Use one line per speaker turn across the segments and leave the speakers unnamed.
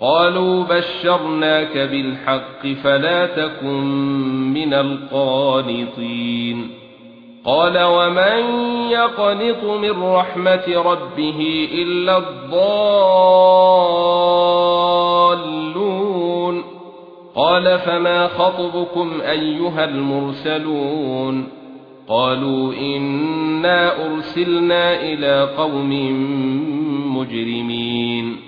قالوا بشرناك بالحق فلا تكن من القانطين. قال ومن يقنط من رحمة ربه إلا الضالون؟ قال فما خطبكم أيها المرسلون؟ قالوا إنا أرسلنا إلى قوم مجرمين.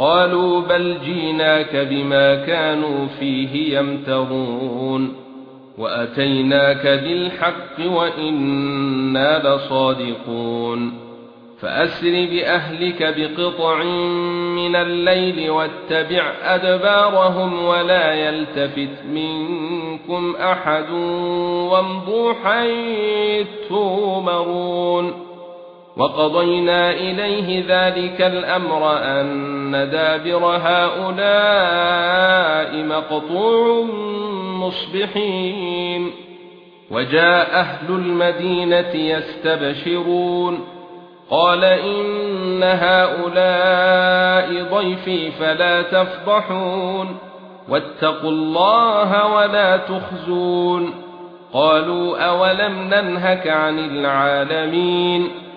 قالوا بل جيناك بما كانوا فيه يمترون وأتيناك بالحق وإنا لصادقون فأسر بأهلك بقطع من الليل واتبع أدبارهم ولا يلتفت منكم أحد وامضوا حيث تؤمرون وقضينا إليه ذلك الأمر أن دابر هؤلاء مقطوع مصبحين. وجاء أهل المدينة يستبشرون. قال إن هؤلاء ضيفي فلا تفضحون. واتقوا الله ولا تخزون. قالوا أولم ننهك عن العالمين؟